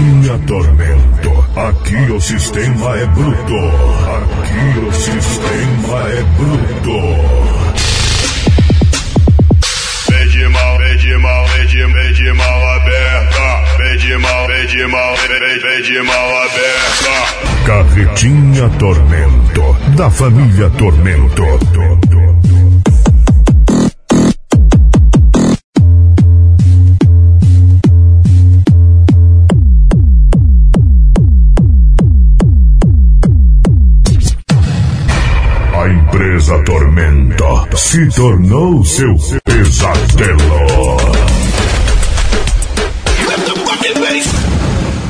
Carretinha Tormento. Aqui o sistema é bruto. Aqui o sistema é bruto. Pede mal, pede mal, pede mal aberta. Pede mal, pede mal, pede mal aberta. Carretinha Tormento. Da família Tormento. Empresa Tormenta se tornou seu pesadelo.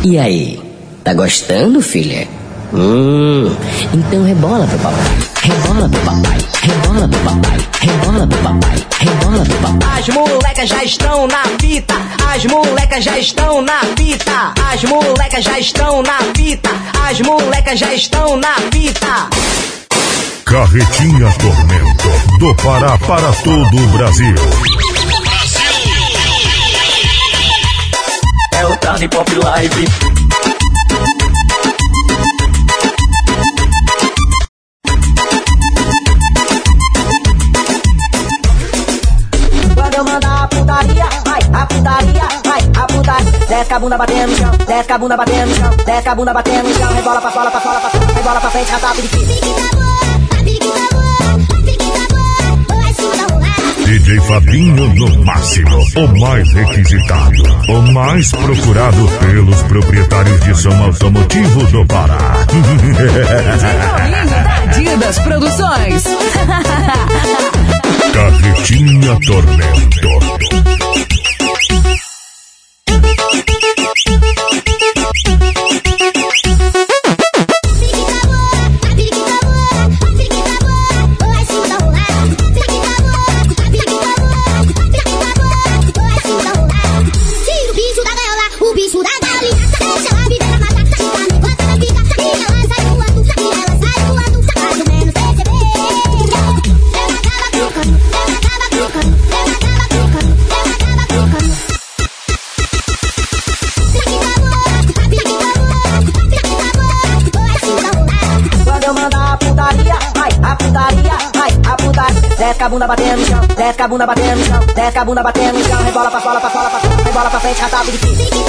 E aí, tá gostando, filha? Hum, então rebola pro papai, rebola pro papai, rebola pro papai, rebola pro papai, rebola pro papai. As molecas já estão na fita, as molecas já estão na fita, as molecas já estão na fita, as molecas já estão na fita. Carretinha Tormento. Do Pará para todo o Brasil. É o Tarde Pop Live. Quando eu mandar a putaria, vai, a putaria, Desce a bunda batendo no chão, desce a bunda batendo no chão, desce a bunda batendo no chão, rebola pra fora, pra fora, pra fora, rebola pra frente. DJ Fabinho no máximo. O mais requisitado. O mais procurado pelos proprietários de som automotivo do Pará. Adidas Produções. Carretinha Tormento. Desce a bunda batendo no chão, desce a bunda batendo no chão, rebola pra fora, pra fora, pra fora, rebola pra frente, rata, periquita.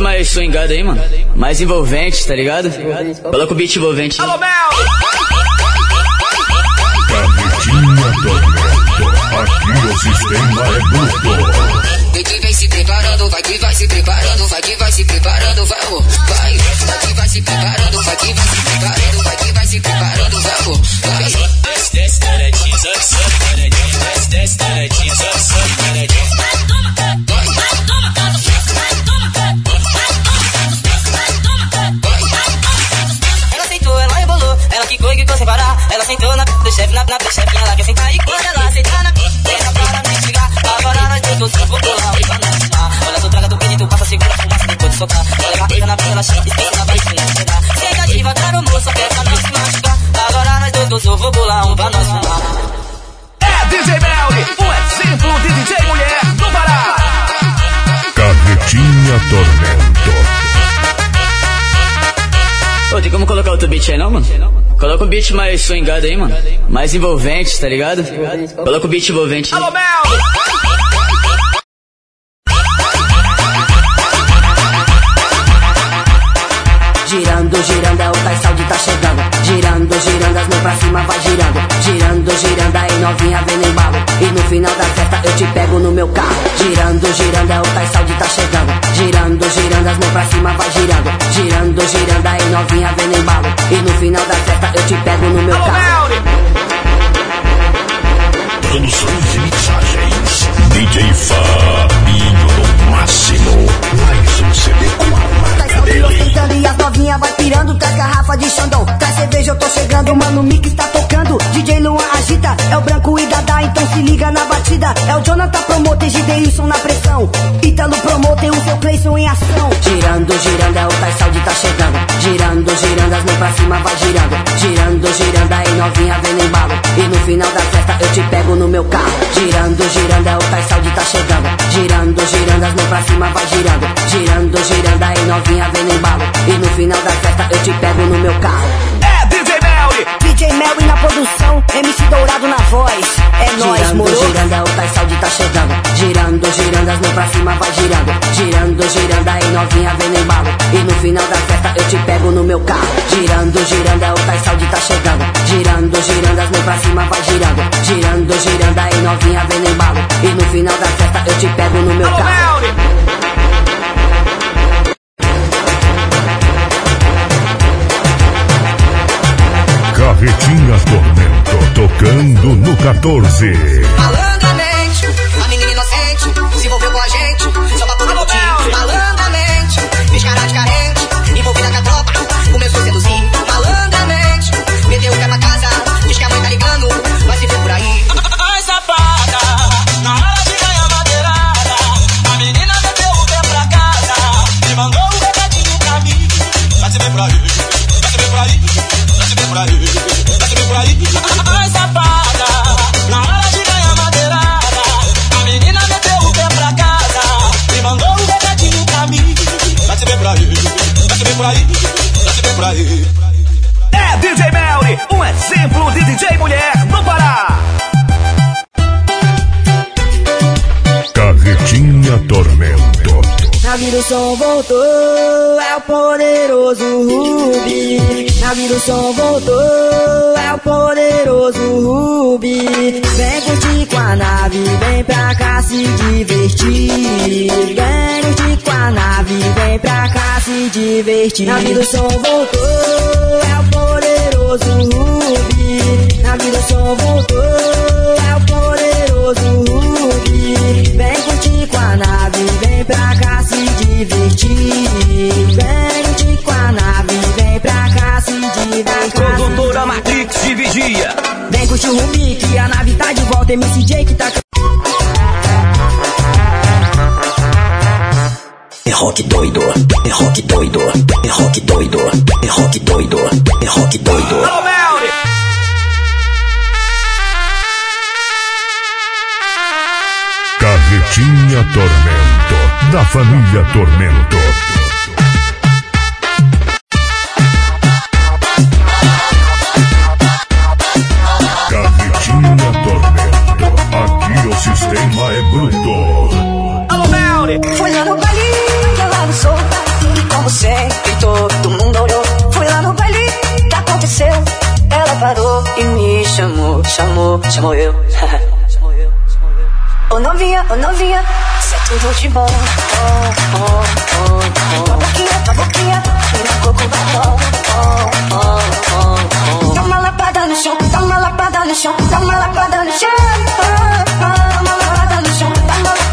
Coloca um beat mais swingado aí, mano. Mais envolvente, tá ligado? Coloca o beat envolvente. Alô, Carretinha Tormento. Aqui o sistema é bruto. Que vem se preparando, vai que vai se preparando, vai que vai se preparando, vai, oh, vai, vai que vai se preparando, vai que vai se preparando, vai que vai se preparando, vai, oh, vai. Desce, desce, taradinha, sobe, taradinha. Desce, desce, taradinha. Ela sentou na do chefe, na p do chefe, ela quer sentar e quando ela sentar na ela para me xingar. Agora nós dois todos vamos pular e vamos fumar. Olha, tu traga do pedido, passa segura a fumaça depois de soltar. Olha, barriga na pila, chama, esquece na barriga, chegar. Senta devagar, o moço, quer pra não se machucar. Agora nós dois todos vamos pular um pra nós fumar. É DJ Melly, um exemplo de DJ mulher do Pará. Carretinha Tormento. Pô, tem como colocar outro beat aí não, mano? Coloca um beat mais swingado aí, mano. Mais envolvente, tá ligado? Coloca o beat envolvente. Alô, Mel! Girando, girando, é o Saúde tá chegando. Girando, girando, as mãos pra cima vai girando. Girando, girando, aí novinha vem no embalo. E no final da festa eu te pego no meu carro. Girando, girando, é o Tai tá chegando. Girando, girando, as mãos pra cima vai girando. Girando, girando, aí novinha vem no embalo. E no final da festa eu te pego no meu carro. Produções e mixagens. DJ Fabinho Máximo. Mais um CD 4. Virou e as novinha vai pirando tá da garrafa de Xandão, tá cerveja eu tô chegando Mano, o Mick tá tocando, DJ Luan agita É o Branco e Dadá, então se liga na batida. É o Jonathan Promoter, Gideilson na pressão. Ítalo Promoter, o seu Cleison em ação. Girando, girando, é o Tais Saudi tá chegando. Girando, girando, as mãos pra cima vai girando. Girando, girando, aí novinha vem no embalo. E no final da festa eu te pego no meu carro. Girando, girando, é o Tais Saudi tá chegando. Girando, girando, as mãos pra cima vai girando. Girando, girando, aí novinha vem vendo embalo. E no final da festa eu te pego no meu carro. É DJ Melly. DJ Melly na produção, MC Dourado na voz. É nóis, Girando, moro. girando, é o Tais Saúde tá chegando. Girando, girando, as mãos pra cima vai girando. Girando, girando, aí novinha vem no embalo. E no final da festa eu te pego no meu carro. Girando, girando, é o Tais Saúde tá chegando. Girando, girando, as mãos pra cima vai girando. Girando, girando, aí novinha vem no embalo. E no final da festa eu te pego no meu Alô, carro. Melly. Carretinha Tormento, tocando no 14. Som voltou, é o poderoso Rubi. Na vida o som voltou, é o poderoso Rubi. Vem curtir com a nave, vem pra cá se divertir. Vem curtir com a nave, vem pra cá se divertir. Na vida o som voltou, é o poderoso Rubi. Na vida o som voltou, divertir. Vem curtir com a nave, vem pra cá se divertir. Produtora Matrix de Vigia. Vem curtir o Rubi, que a nave tá de volta. MCJ que tá. É rock doido, é rock doido, é rock doido, é rock doido, é rock doido. Alô. Carretinha Tormento, da família Tormento. Carretinha Tormento, aqui o sistema é bruto. Alô, Melly. Fui lá no baile, ela solta, e como sempre todo mundo olhou. Fui lá no baile, que aconteceu? Ela parou e me chamou, chamou, chamou eu. Ô novinha, ô novinha, tudo de bom. Oh, oh, oh, oh. Tua boquinha, tua boquinha, na coco batom. Oh, oh, oh, oh. Dá uma lapada no chão, dá uma lapada no chão, dá uma lapada no chão. Oh, oh, uma lapada no chão, dá uma lapada no chão,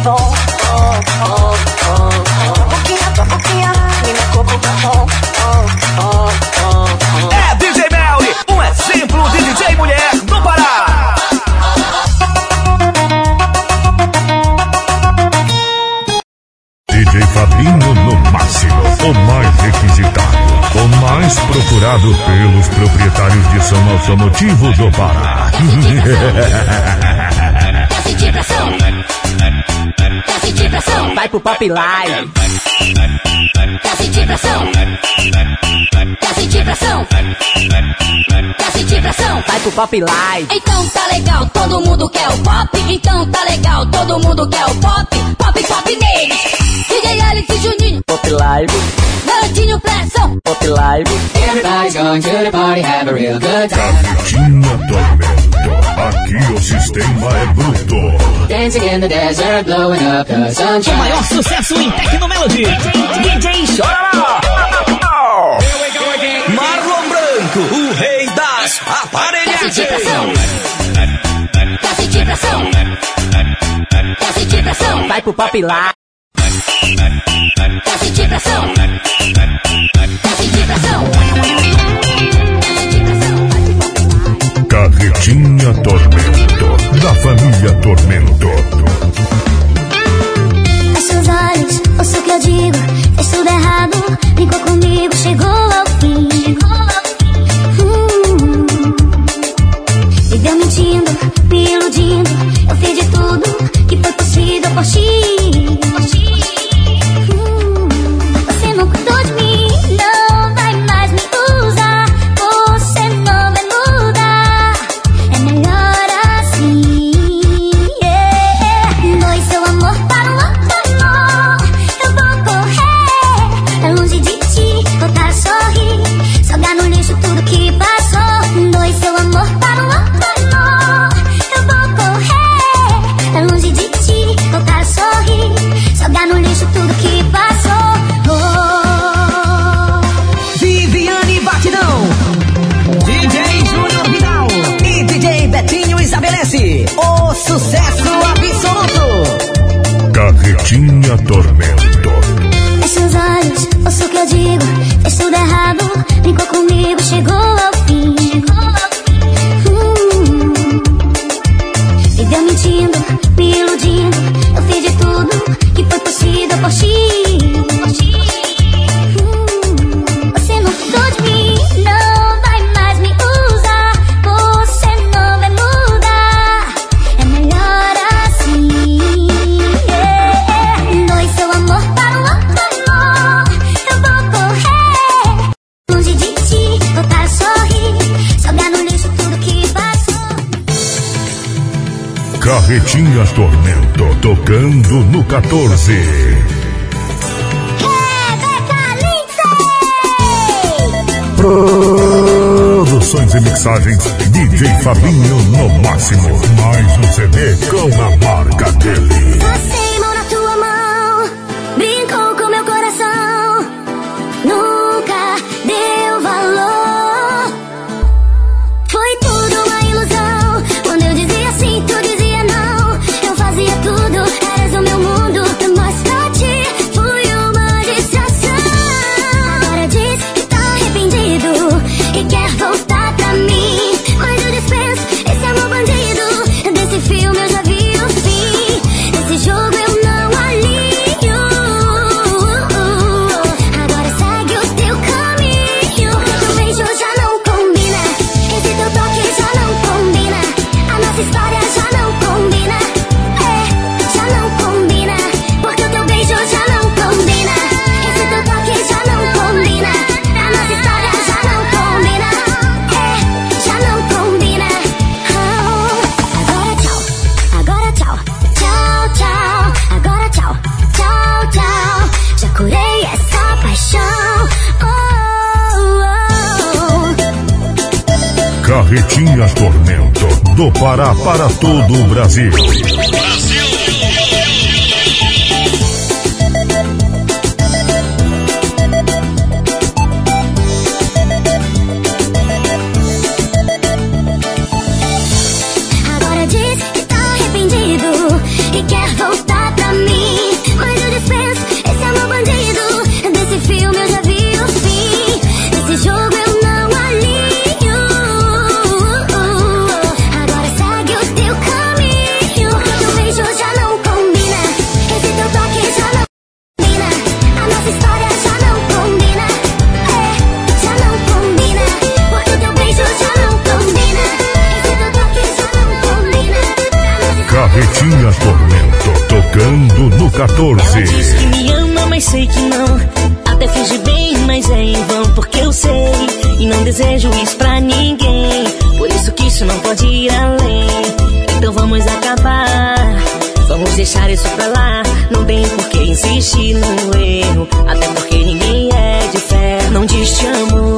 é bom. Oh, oh, oh, oh. Boquinha, tua boquinha, me batom. Oh, oh, oh, oh. É DJ Melly, um exemplo de DJ mulher no Pará. DJ Fabinho no máximo, o mais requisitado, o mais procurado pelos proprietários de som automotivo do Pará. Pressão? Vai pro Pop Live. Quer sentir pressão? Quer sentir pressão? Sentir pressão? Vai pro Pop Live. Então tá legal, todo mundo quer o pop. Então tá legal, todo mundo quer o pop. Pop, pop neles. DJ Alex e Juninho, Pop Live. garotinho pressão. Pop Live. Everybody's going to the party, have a real good time. Carretinha Tormento, aqui o sistema é bruto. Dancing in the desert, blowing up the O sunshine. maior sucesso em Tecnomelody. DJ Chororó. Marlon o rei das aparelhagens. Tá sentindo pressão? Tá sentindo pressão? Quer sentir pressão? Vai pro pop lá. Quer sentir pressão? Quer sentir pressão? Carretinha Tormento, da família Tormento. Fabinho no máximo. Mais um CD com a do Pará para todo o Brasil. isso pra ninguém. Por isso que isso não pode ir além. Então vamos acabar. Vamos deixar isso pra lá. Não tem por que insistir no erro. Até porque ninguém é de fé. Não diz te amo.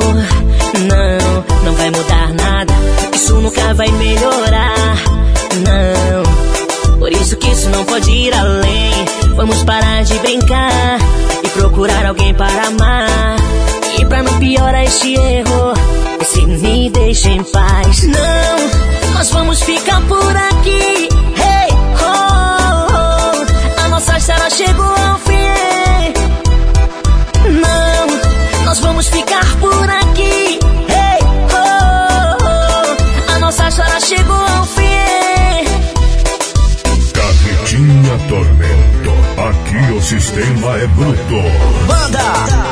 Não, não vai mudar nada. Isso nunca vai melhorar. Não. Por isso que isso não pode ir além. Vamos parar de brincar e procurar alguém para amar. E pra não piorar este erro, não, nós vamos ficar por aqui. Hey, oh, oh. a nossa história chegou ao fim. Não, nós vamos ficar por aqui. Hey, oh, a nossa história chegou ao fim. Cafetinha Tormento, aqui o sistema é bruto. Banda!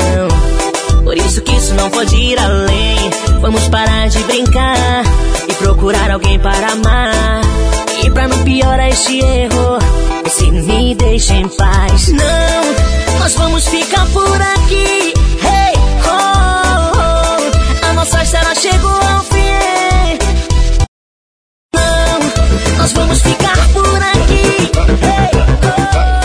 Por isso que isso não pode ir além. Vamos parar de brincar e procurar alguém para amar. E pra não piorar este erro, se me deixa em paz. Não, nós vamos ficar por aqui. Hey, oh, oh. A nossa história chegou ao fim. Não, nós vamos ficar por aqui. Hey, Vários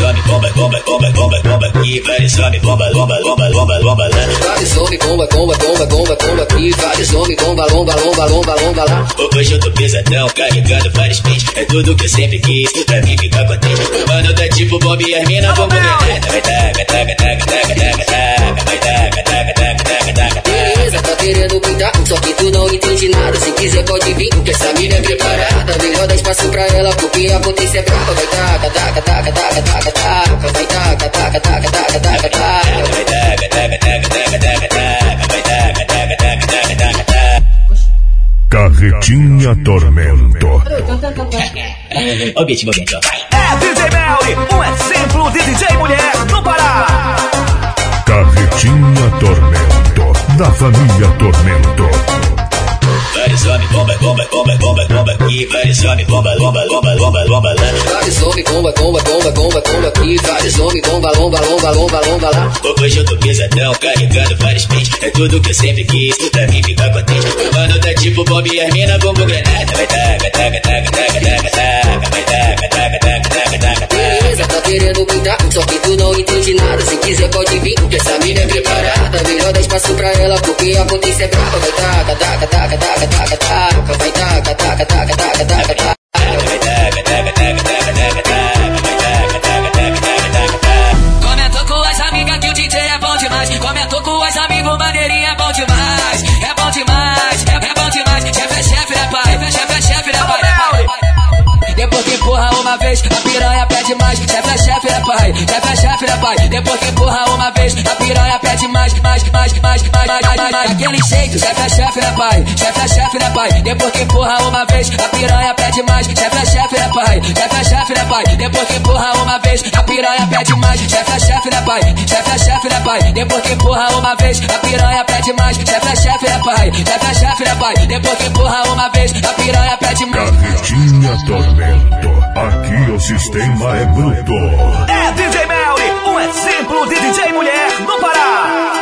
homens, bomba, bomba, bomba, bomba, bomba aqui. Vários homens, bomba, bomba, bomba, bomba, bomba lá. Vários homens, bomba, bomba, bomba, bomba, bomba aqui. Vários homens, bomba, lomba, lomba, lomba, lomba lá. Hoje eu tô pesadão, carregando vários pentes. É tudo que eu sempre quis, pra mim ficar contente. Mano, tá tipo Bob e as mina, vamos granada. Vai taca, taca, taca, taca, taca, taca. Vai taca, taca, taca, taca, taca, tá querendo pintar, só que tu não entende nada. Se quiser pode vir, porque essa mina é preparada. Melhor dar espaço pra ela, porque a potência é brava. Vai taca, taca, taca, taca, taca, taca. Vai taca, taca, taca, taca, taca, taca. Vai taca, taca, taca, taca, taca, taca. Vai taca, taca, taca, taca, taca, taca. Carretinha Tormento. Ó o beat movimento, vai. É DJ Melly, um exemplo de DJ mulher no Pará. Carretinha Tormento. Da família Tormento. Vários homens, bomba, bomba, bomba, bomba, bomba aqui. Vários homens, bomba, bomba, bomba, bomba, bomba lá. Vários homens, bomba, bomba, bomba, bomba, bomba aqui. Vários homens, bomba, lomba, lomba, lomba, lomba lá. Hoje eu tô pesadão, carregando vários pentes. É tudo que eu sempre quis, pra mim ficar contente. Mano, tá tipo Bob e as mina, bombo granada. Vai taca, taca, taca, taca, taca, taca. Vai taca, taca, taca, taca, taca, taca. Beleza, tá querendo pintar, só que tu não entende nada. Se quiser pode vir, porque essa mina é preparada. Melhor espaço pra ela, porque a potência é brava. Vai taca, taca, taca, taca, taca, taca. Vai taca, taca, taca, taca, taca, taca. Vai taca, taca, taca, taca, taca, taca. Vai taca, taca, taca, taca, taca, taca. Comentou com as amigas que o DJ é bom demais. Comentou com as amigos, maneirinha é bom demais. É bom demais, é, é bom demais. Chefe é chefe, né, pai? Chefe é chefe, né, pai? Depois que empurra uma vez, a piranha pede mais. Chefe é né, pai? É chefe, né, pai? Depois que empurra uma vez, a piranha pede mais, mais, mais, mais, mais, mais, mais, mais. Daquele jeito, é chefe, né, pai? É chefe, né, pai? Depois que empurra uma vez, a piranha pede mais. É chefe, né, pai? É chefe, né, pai? Depois que empurra uma vez, a piranha pede mais. É chefe, né, pai? É chefe, né, pai? Depois que empurra uma vez, a piranha pede mais. É chefe, né, pai? É chefe, né, pai? Depois que empurra uma vez, a piranha pede mais. Carretinha Tormento. Aqui o sistema é bruto. É DJ Melly, um exemplo de DJ mulher no Pará.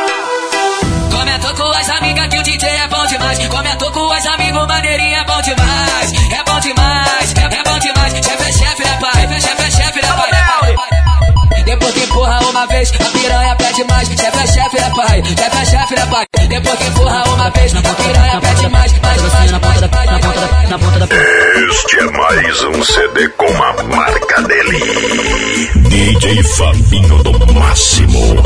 Comentou com as amigas que o DJ é bom demais. Comentou com as amigos, maneirinha é bom demais. É bom demais, é, é bom demais. Chefe é chefe, né, pai? Chefe é chefe, né, pai? Depois que empurra uma vez, a piranha pede mais. Chefe é chefe, né, pai? Chefe é chefe, né, pai? Depois que empurra uma vez, a piranha pede mais, mais, mais, mais, mais, mais, mais. Na ponta da Este é mais um CD com a marca dele. DJ Fabinho do Máximo.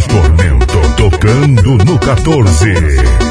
Tormento. Tocando no 14.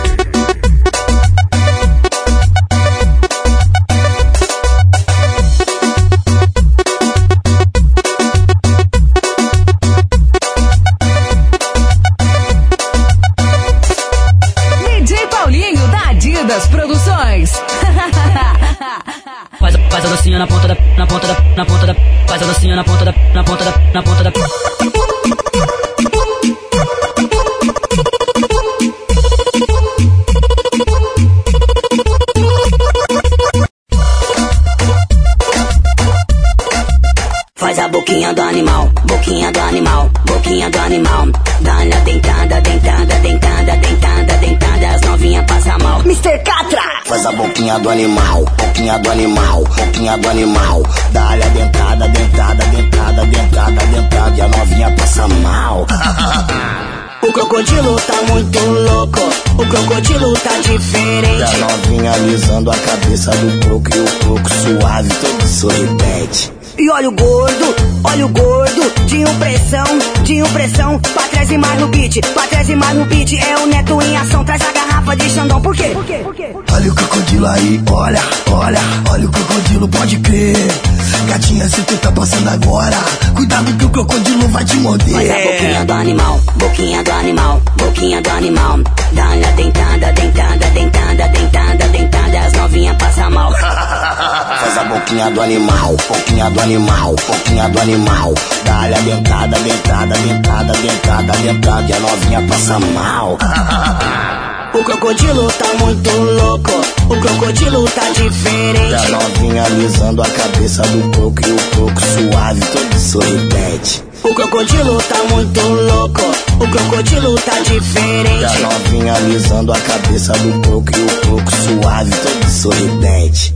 Do animal, boquinha do animal, boquinha do animal. Dá-lhe a dentada, dentada, dentada, dentada, dentada, e a novinha passa mal. O crocodilo tá muito louco, o crocodilo tá E a diferente. novinha alisando a cabeça do croco e o croco suave, todo sorridente. E olha o gordo, impressão, de impressão. Pra trás e mais no beat, pra trás e mais no beat. É o neto em ação, traz a garrafa de Xandão. Por quê? Por quê? Por quê? Olha o crocodilo aí, olha, olha, olha o crocodilo, pode crer. Gatinha, se tu tá passando agora, cuidado que o crocodilo vai te morder. Faz a boquinha do animal, boquinha do animal, boquinha do animal. Dá-lhe a dentada, dentada, dentada, dentada, dentada, as novinhas passam mal. Faz a boquinha do animal, boquinha do animal, boquinha do animal. Dá-lhe a dentada, dentada, dentada, dentada, dentada, e a novinha passa mal. O crocodilo tá muito louco, o crocodilo tá diferente. novinha alisando a cabeça do croco e o croco suave, todo sorridente. O crocodilo tá muito louco, o crocodilo tá diferente. novinha alisando a cabeça do croco e o croco suave, todo sorridente.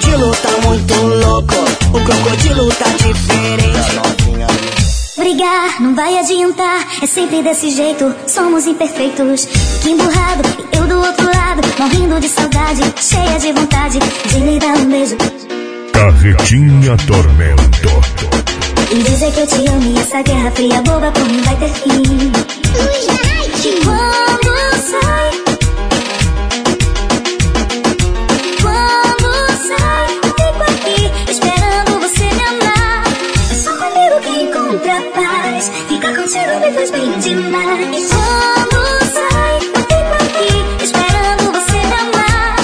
O crocodilo tá muito louco, o crocodilo tá diferente. Brigar não vai adiantar, é sempre desse jeito, somos imperfeitos. Que emburrado, e eu do outro lado, morrendo de saudade, cheia de vontade de lhe dar um beijo. Carretinha Tormento. E dizer que eu te amo e essa guerra fria boba por mim vai ter fim. Quando sai, paz. Ficar contigo me faz bem demais. Quando sai, eu fico aqui esperando você amar.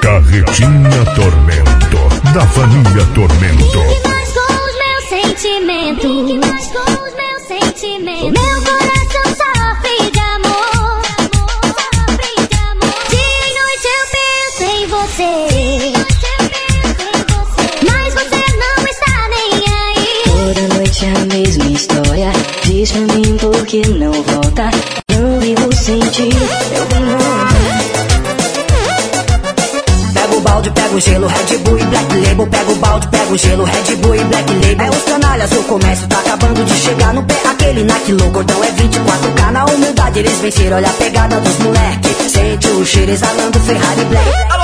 Carretinha Tormento. Da família Tormento. Fique mais com os meus sentimentos. Fique mais com os meus sentimentos. O meu coração Diz pra mim por que não volta. Não vivo sem ti. Eu não. Pega o balde, pega o gelo, Red Bull e Black Label. Pega o balde, pega o gelo, Red Bull e Black Label. É os canalhas, o comércio tá acabando de chegar no pé. Aquele naquilo, gordão é 24K. Na humildade eles venceram, olha a pegada dos moleque. Sente o cheiro exalando Ferrari Black.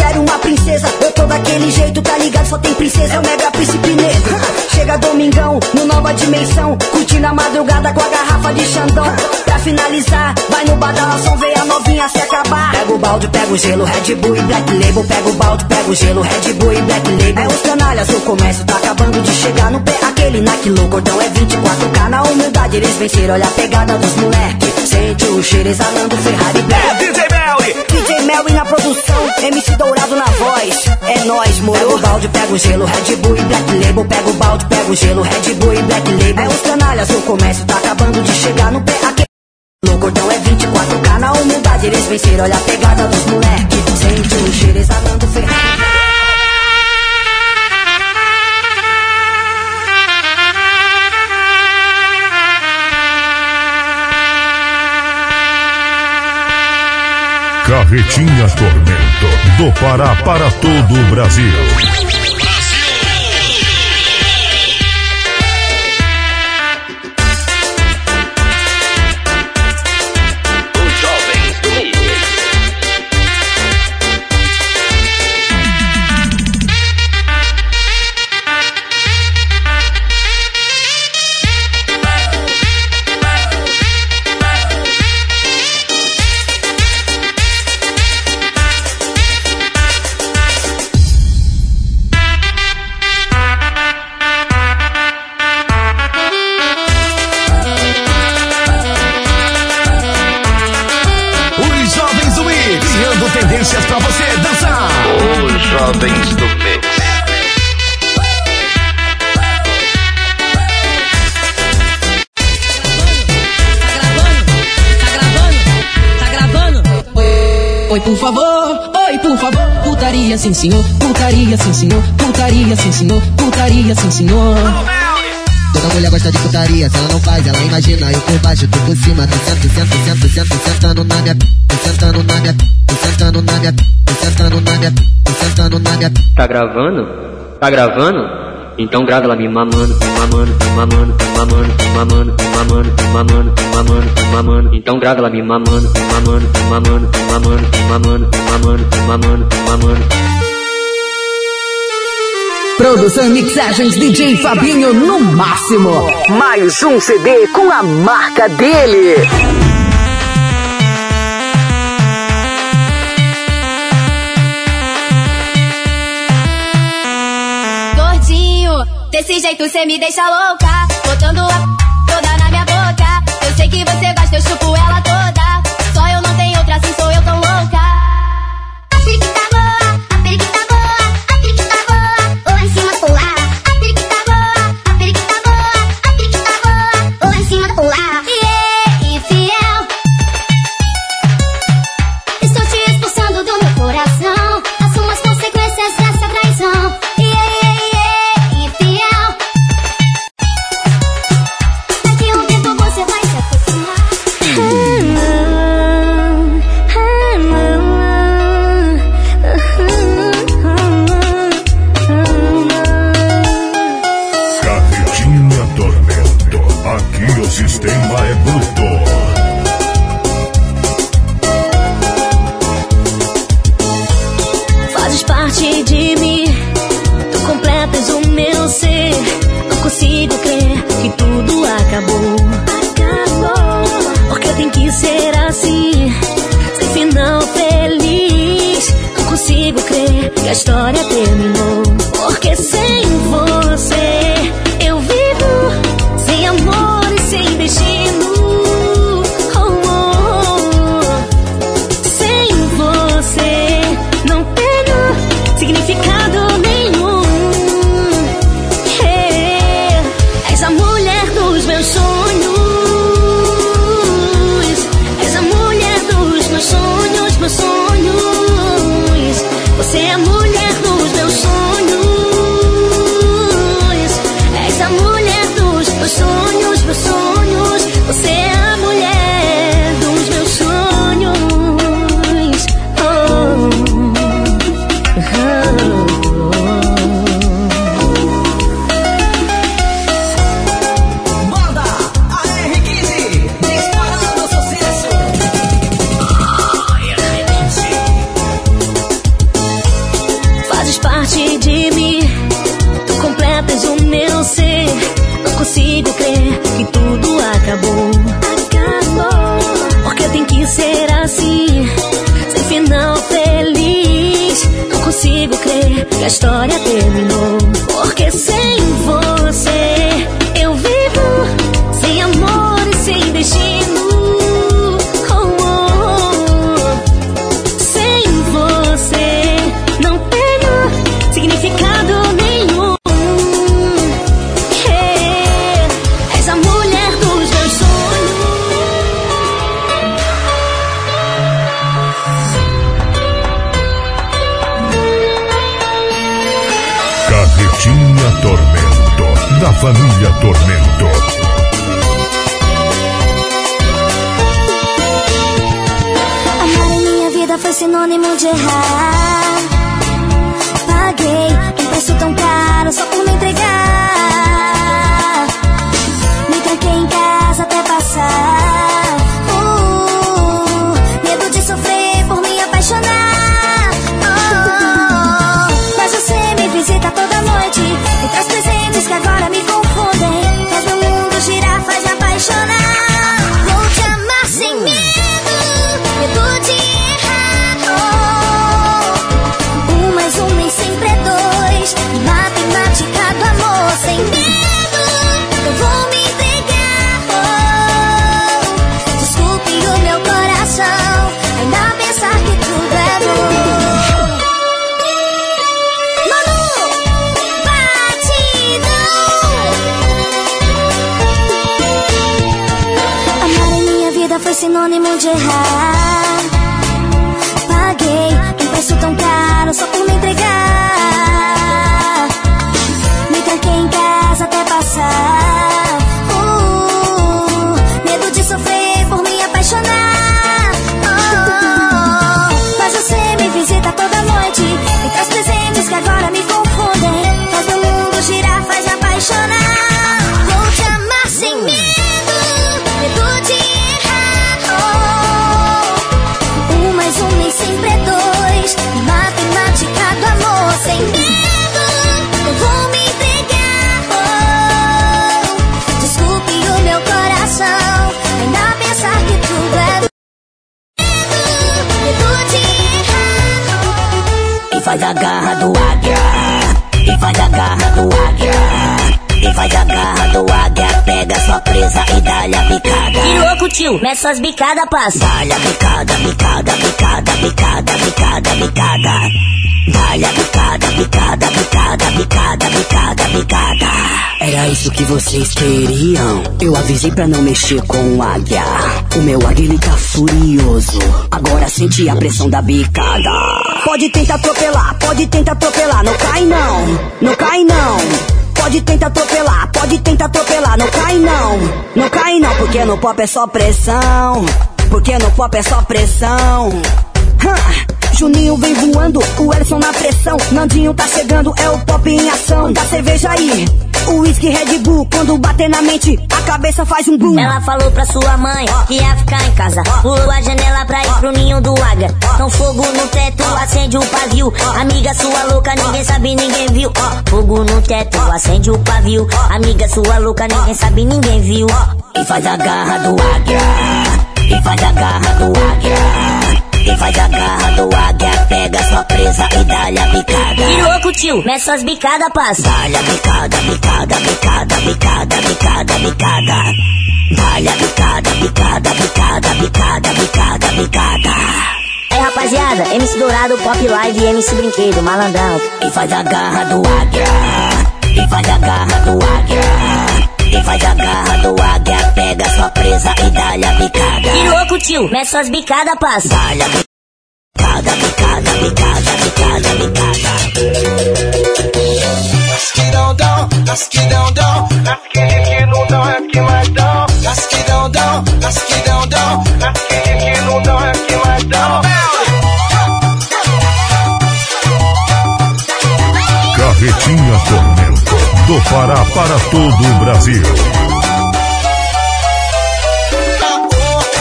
quero uma princesa, eu tô daquele jeito, tá ligado? Só tem princesa, é o mega príncipe negro. Chega domingão, no nova dimensão. Curtindo a madrugada com a garrafa de Xandão. Pra finalizar, vai no badalação, vê a novinha se acabar. Pega o balde, pega o gelo, Red Bull e Black Label. Pega o balde, pega o gelo, Red Bull e Black Label. É os canalhas, o comércio tá acabando de chegar no pé. Aquele naquilo, gordão é 24K. Na humildade eles venceram, olha a pegada dos moleque. Sente o cheiro exalando Ferrari Black. É DJ Melri! DJ Melvin na produção, MC Dourado na voz. É nóis, moro. Pega o balde, pega o gelo, Red Bull e Black Label. Pega o balde, pega o gelo, Red Bull e Black Label. É os canalhas, o comércio tá acabando de chegar no pé. Aquele no gordão é 24K. Na humildade eles venceram, olha a pegada dos moleque. Sente o cheiro exalando Ferrari. Carretinha Tormento. Do Pará para todo o Brasil. Tá gravando? Tá gravando? Então grava ela me mamando, mamando, mamando, mamando, mamando, mamando, mamando, mamando, mamando. Então grava ela me mamando, mamando, mamando, mamando, mamando, mamando, mamando, mamando. Produção e mixagens DJ Fabinho no máximo. Mais um CD com a marca dele. jeito cê me deixa louca. Botando a toda na minha boca. Eu sei que você gosta, eu chupo ela toda. terminou. Porque sei Família Tio, mete suas bicadas, passa. Dá-lhe a picada, picada, picada, picada, picada, picada. Dá-lhe a picada, picada, picada, picada, picada, picada. Era isso que vocês queriam. Eu avisei pra não mexer com o águia. O meu águia ele tá furioso. Agora sente a pressão da bicada. Pode tentar atropelar, pode tentar atropelar. Não cai não, não cai não. Pode tentar atropelar, pode tentar atropelar. Não cai não, não cai não. Porque no pop é só pressão. Porque no pop é só pressão. Juninho vem voando, o Ellison na pressão. Nandinho tá chegando, é o pop em ação. Da cerveja aí, o whisky Red Bull. Quando bater na mente, a cabeça faz um boom. Ela falou pra sua mãe que ia ficar em casa. Pulou a janela pra ir pro ninho do águia. Então fogo no teto, acende o pavio. Amiga sua louca, ninguém sabe, ninguém viu. Fogo no teto, acende o pavio. Amiga sua louca, ninguém sabe, ninguém viu. E faz a garra do águia. E faz a garra do águia. E faz a garra do águia. Pega sua presa e dá-lhe a picada. Que louco, tio, mete suas bicadas, passa. Dá-lhe a picada, picada, picada, picada, picada, picada. Dá-lhe a picada, picada, picada, picada, picada, picada. É rapaziada, MC Dourado, Pop Live e MC Brinquedo, malandrão. E faz a garra do águia. E faz a garra do águia. E faz a garra do águia. Pega sua presa e dá-lhe a picada. Que louco, tio, mete suas bicadas, passa. Dá-lhe a picada, picada, picada, picada, picada. Do Pará para todo o Brasil.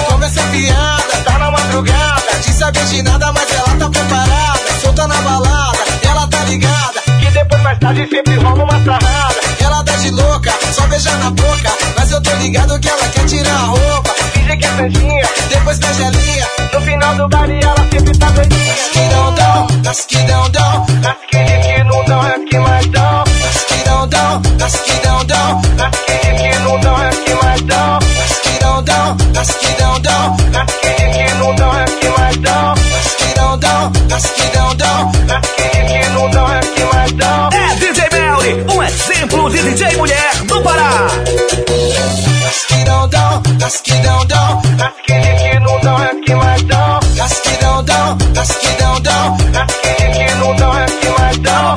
Começa a piada, tá na madrugada. De saber de nada, mas ela tá preparada. Solta na balada, ela tá ligada. Que depois mais tarde sempre rola uma sarrada. Ela tá de louca, só beija na boca. Mas eu tô ligado que ela quer tirar a roupa. Finge que é santinha, depois pede a linha. No final do baile ela sempre tá doidinha. As que dão, dão, as que dão, dão. As que dão, dão. As que de que não dão é que mais dão. As que dão, dão, as que dão, dão. As que de que não dão é que mais dão. As que dão, dão, as que dão, dão. As que de que não dão é que mais dão. É DJ Melly, um exemplo de DJ mulher no Pará. As que dão, dão, as que dão, dão. As que de que não dão é que mais dão. As que dão, dão, as que dão, dão. As que de que não dão é que mais dão.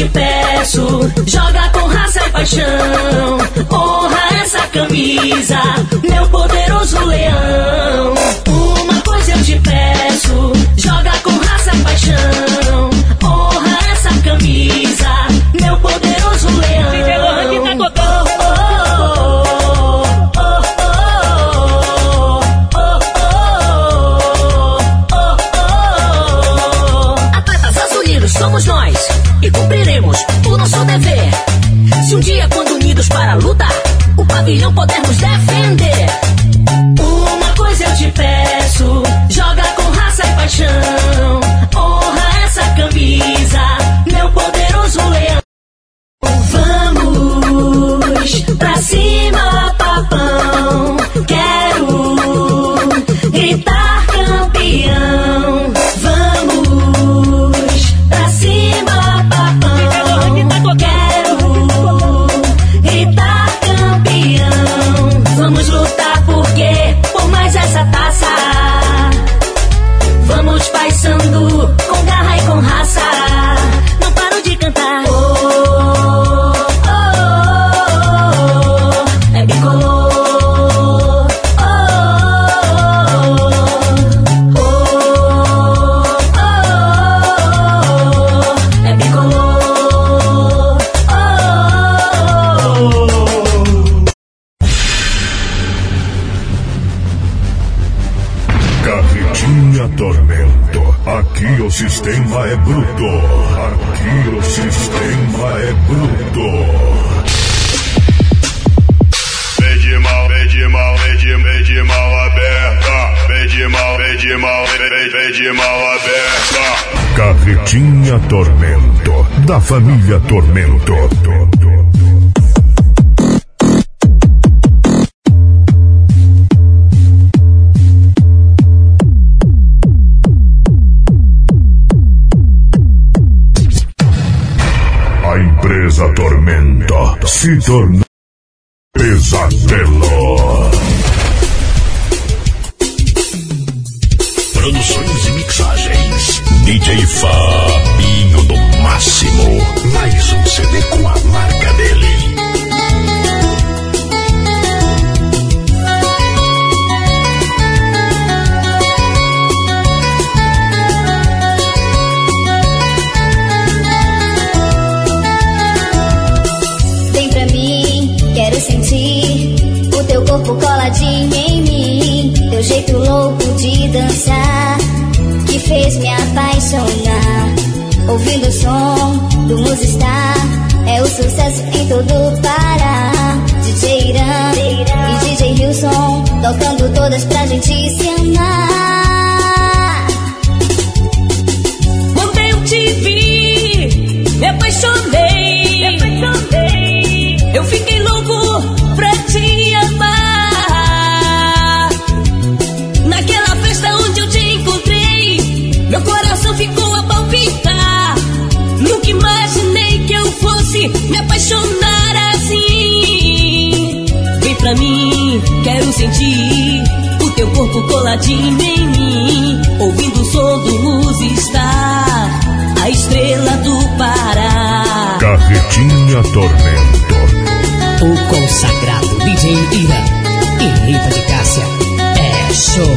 Te peço, joga com raça e paixão. Honra essa camisa, meu poderoso leão. Carretinha Tormento. Da família Tormento. A empresa Tormenta se tornou o teu corpo coladinho em mim. Teu jeito louco de dançar que fez me apaixonar. Ouvindo o som do Musistar, é o sucesso em todo o Pará. Sentir o teu corpo coladinho em mim. Ouvindo o som do Musistar, a estrela do Pará. Carretinha Tormento. O consagrado DJ Ira e Rita de Cássia. É show.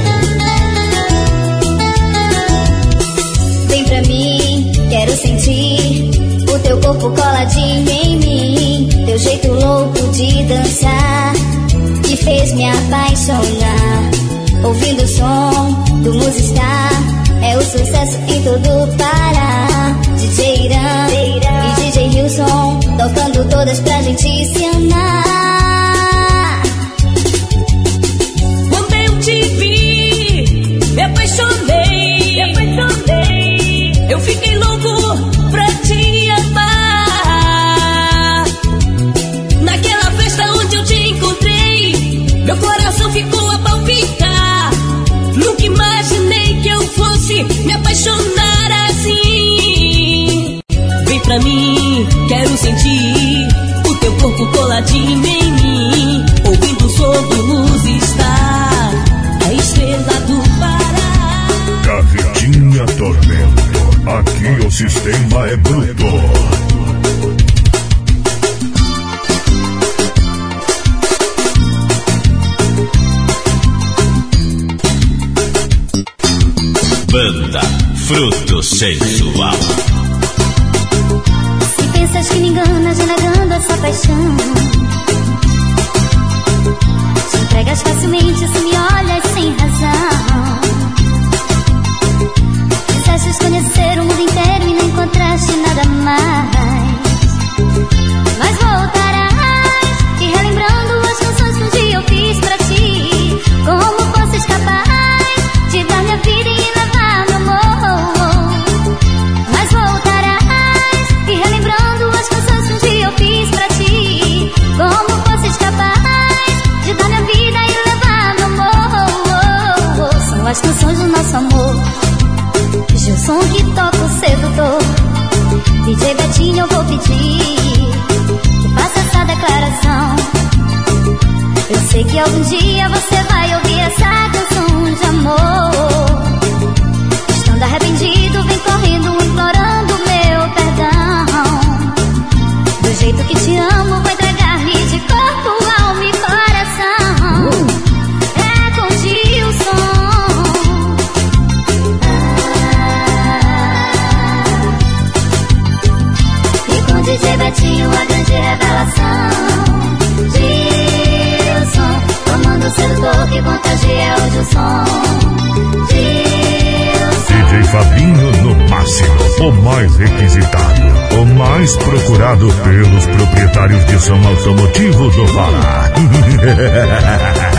Vem pra mim, quero sentir o teu corpo coladinho em mim. Teu jeito louco de dançar fez me apaixonar. Ouvindo o som do Musistar, é o sucesso em todo o Pará. DJ Irã e DJ Wilson tocando todas pra gente se amar. Fosse me apaixonar assim. Vem pra mim, quero sentir o teu corpo coladinho em mim. Ouvindo o som do Musistar, a estrela do Pará. Carretinha Tormento. Aqui o sistema é bruto. Banda Fruto Sensual. Se pensas que me enganas, negando essa paixão. Te entregas facilmente se me olhas sem razão. Quiseste conhecer o mundo inteiro e não encontraste nada mais. Sei que algum dia você vai ouvir essa canção de amor. Estando arrependido, vem correndo, implorando meu perdão. Do jeito que te amo, vou entregar-me de corpo, alma e coração. É com Gilson. E com DJ Betinho, a grande revelação. setor que é som. De DJ Fabinho no máximo, o mais requisitado, o mais procurado pelos proprietários de som automotivo do Pará.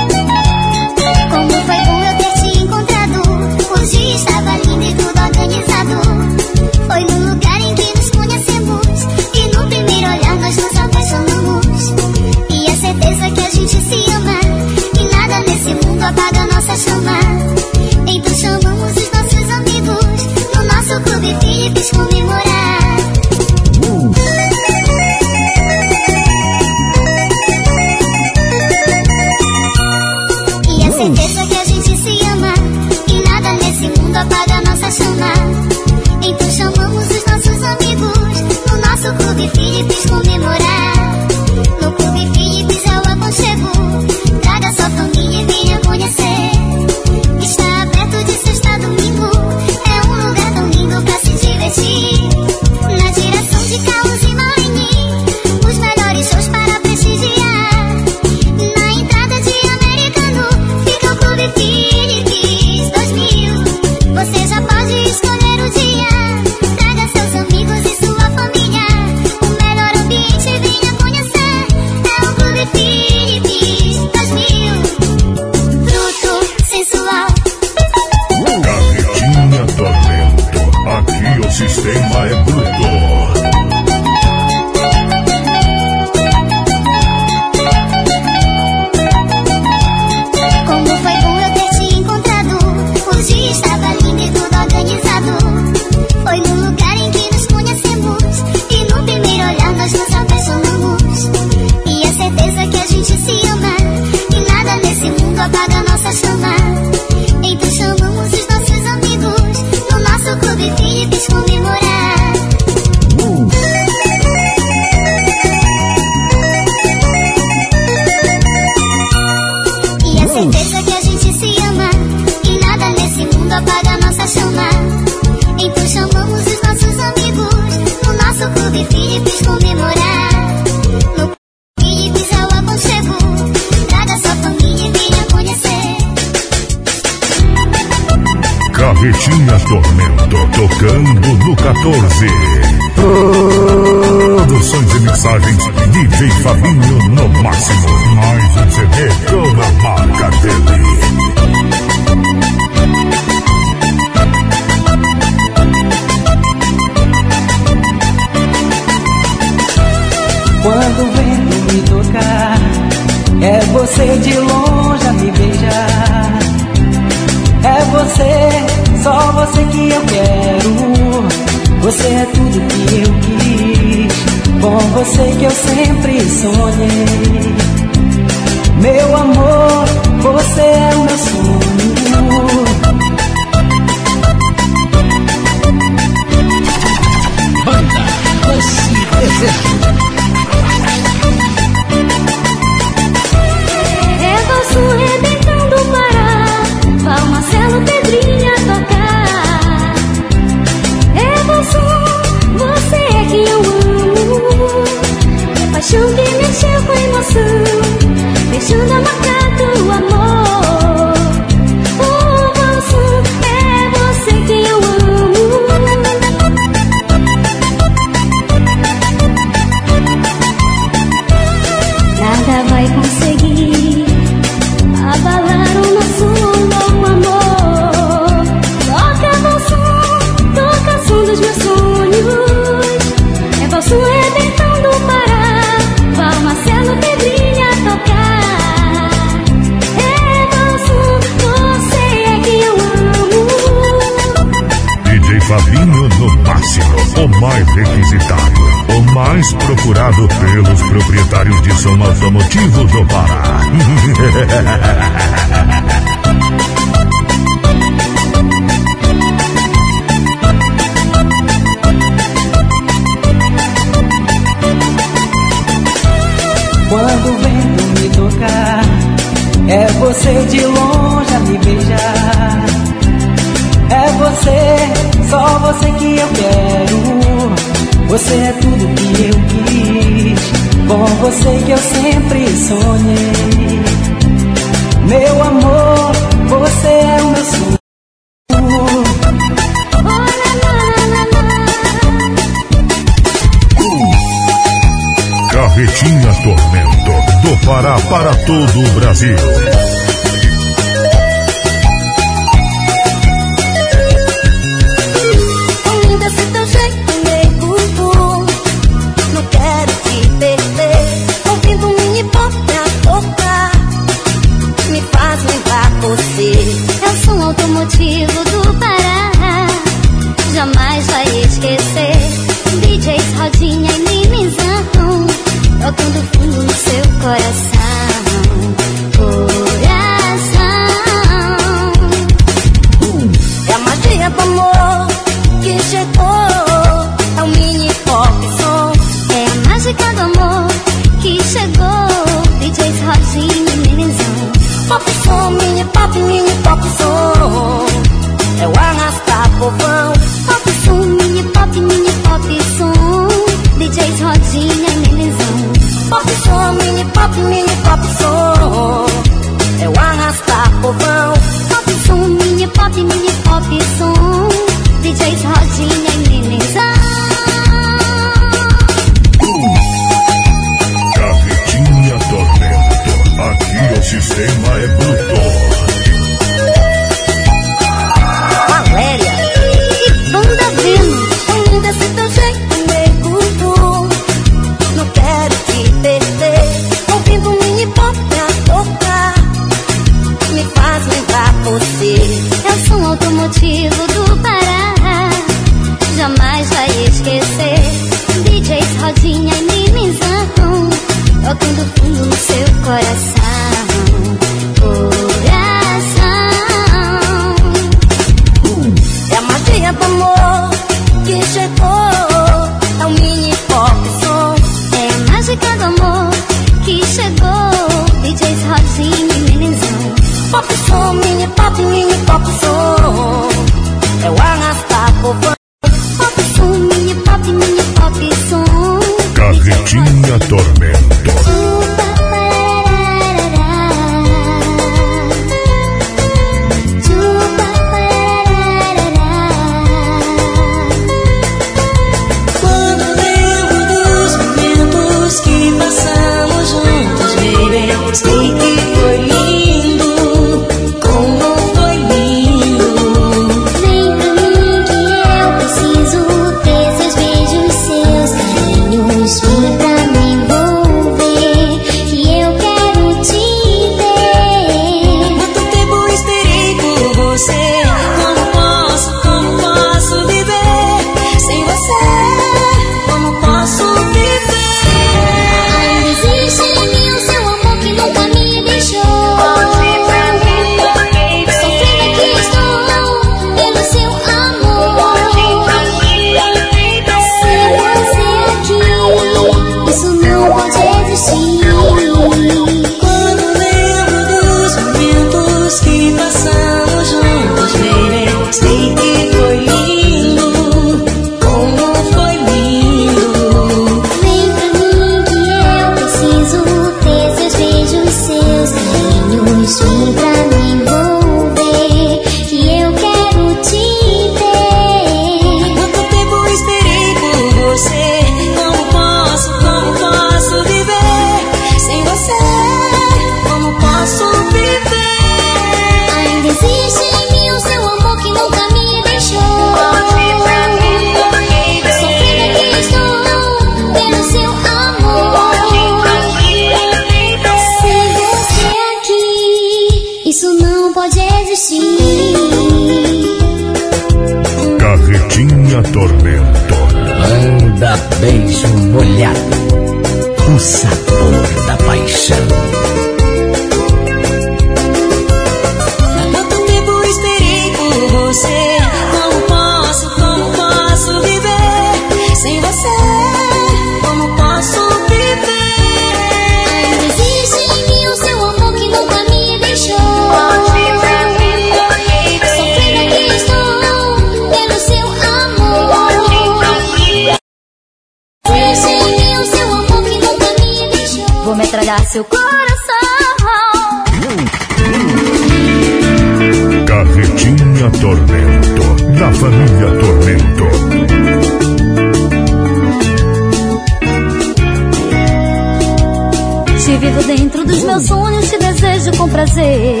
vivo dentro dos meus sonhos, te desejo com prazer.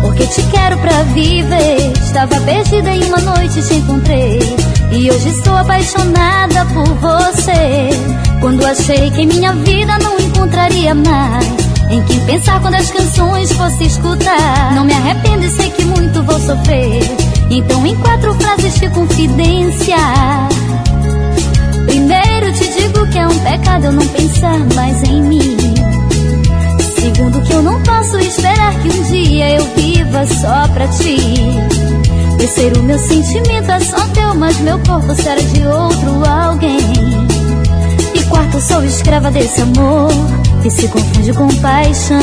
Porque te quero pra viver. Estava perdida em uma noite te encontrei. E hoje estou apaixonada por você. Quando achei que minha vida não encontraria mais. Em quem pensar quando as canções fosse escutar. Não me arrependo e sei que muito vou sofrer. Então, em quatro frases de confidência. Primeiro digo que é um pecado eu não pensar mais em mim. Segundo que eu não posso esperar que um dia eu viva só pra ti. Terceiro, meu sentimento é só teu, mas meu corpo será de outro alguém. E quarto, sou escrava desse amor que se confunde com paixão.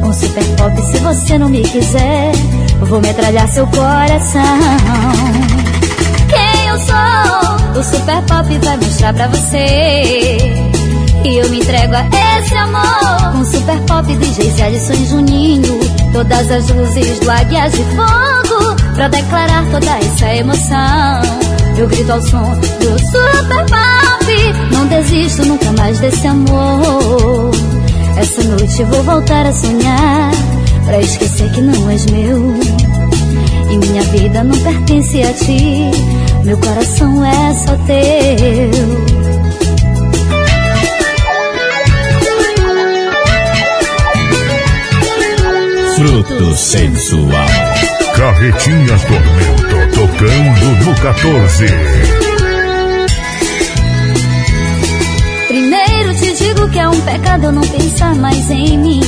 Com super pop, se você não me quiser, vou metralhar seu coração. Quem eu sou, o super pop vai mostrar pra você. E eu me entrego a esse amor. Com super pop, DJ e Juninho. Todas as luzes do Águias de Fogo. Pra declarar toda essa emoção. Eu grito ao som do super pop. Não desisto nunca mais desse amor. Essa noite vou voltar a sonhar. Pra esquecer que não és meu. E minha vida não pertence a ti Meu coração é só teu Fruto sensual. Carretinha Tormento, tocando no 14. Primeiro te digo que é um pecado eu não pensar mais em mim.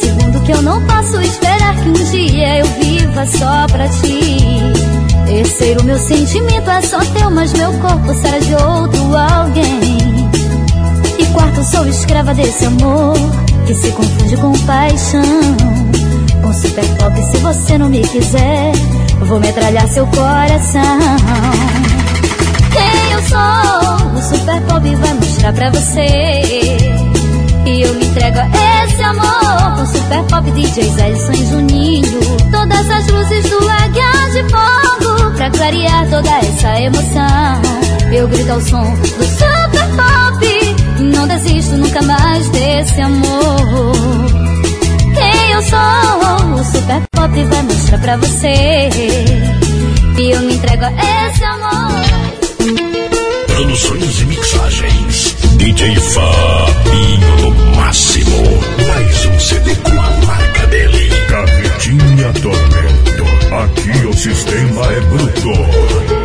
Segundo que eu não posso esperar que um dia eu viva só pra ti. Terceiro, meu sentimento é só teu, mas meu corpo será de outro alguém. E quarto, sou escrava desse amor que se confunde com paixão. Com super pop, se você não me quiser, vou metralhar seu coração. Quem eu sou, o super pop vai mostrar pra você. E eu me entrego a esse amor com super pop, DJs Edson Juninho. Todas as luzes do Águia de Fogo pra clarear toda essa emoção. Eu grito ao som do super pop. Não desisto nunca mais desse amor. Quem eu sou, o super pop vai mostrar pra você. E eu me entrego a esse amor. Produções e mixagens. DJ Fabinho no máximo. Mais um CD com a marca dele. Carretinha Tormento, aqui o sistema é bruto.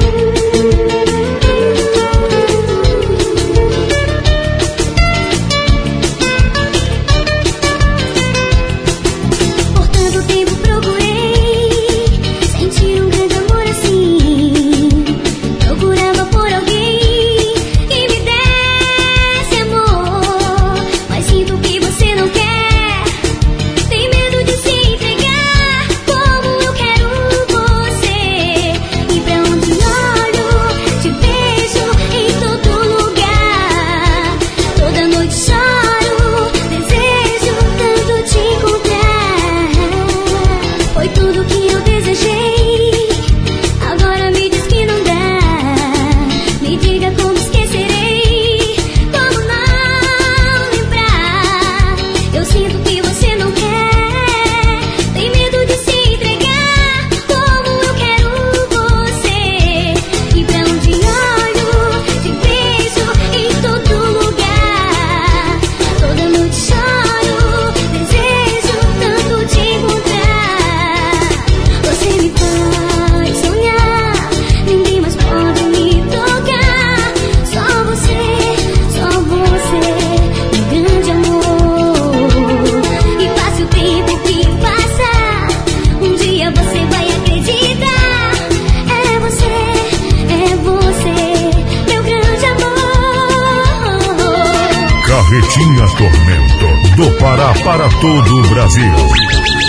todo o Brasil.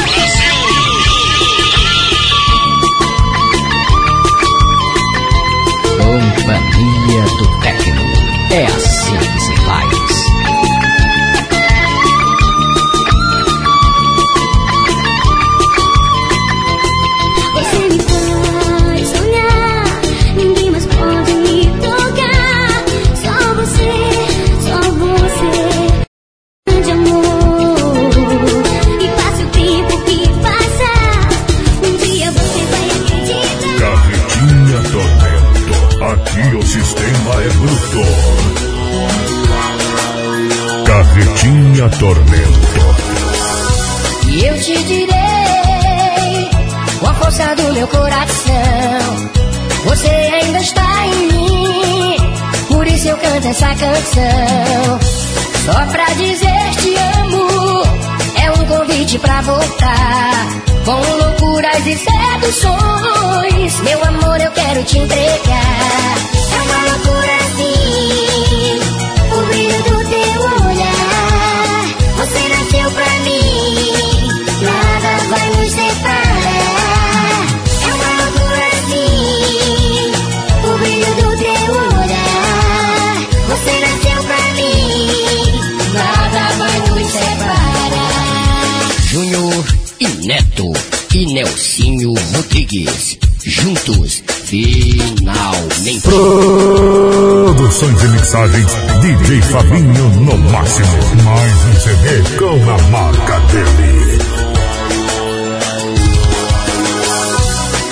boca dele.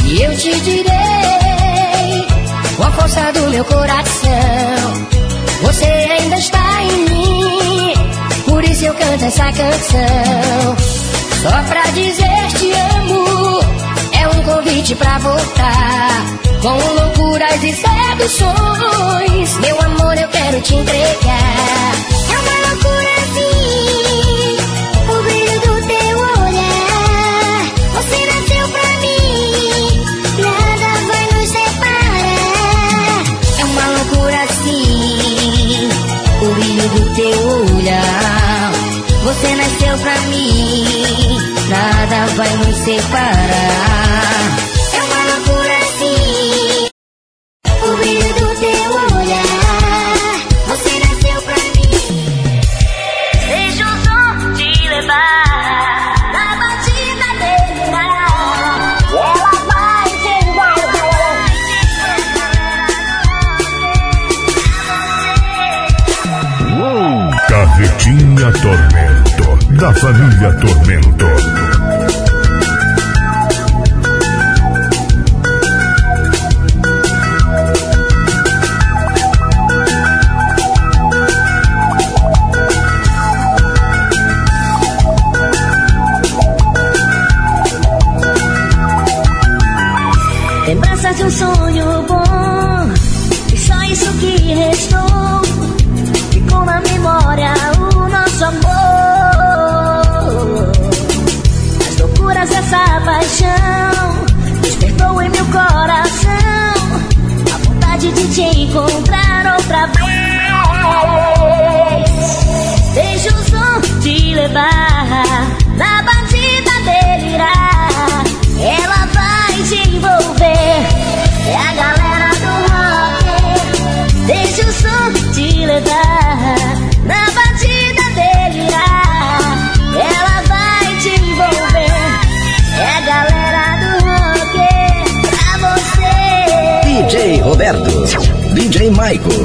E eu te direi, com a força do meu coração, você ainda está em mim, por isso eu canto essa canção. Só pra dizer te amo, é um convite pra voltar. Com loucuras e seduções, meu amor, eu quero te entregar. você nasceu pra mim, nada vai nos separar. família Tormenta.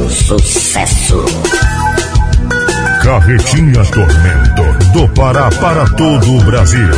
Sucesso. Carretinha Tormento do Pará para todo o Brasil.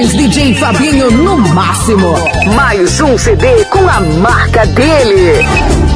Mixagens DJ Fabinho no máximo. Mais um CD com a marca dele.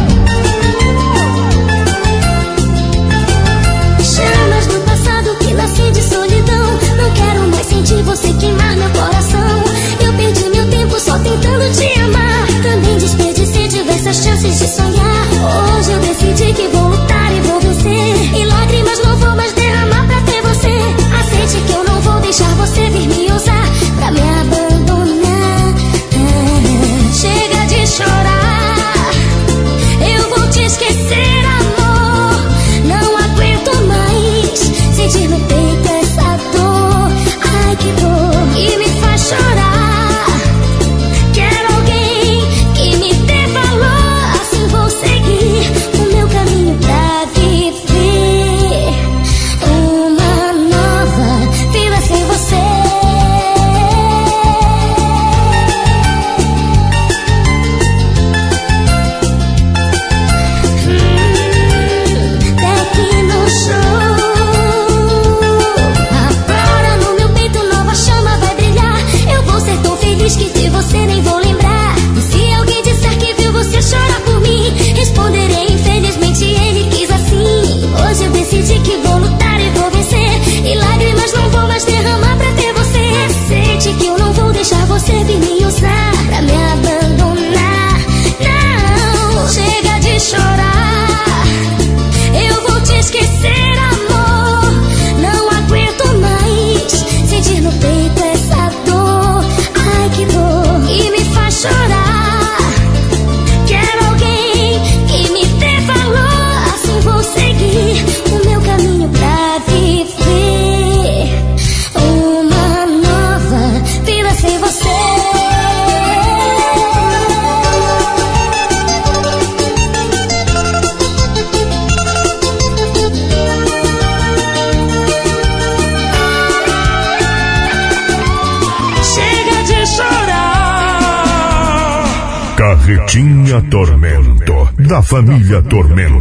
Carretinha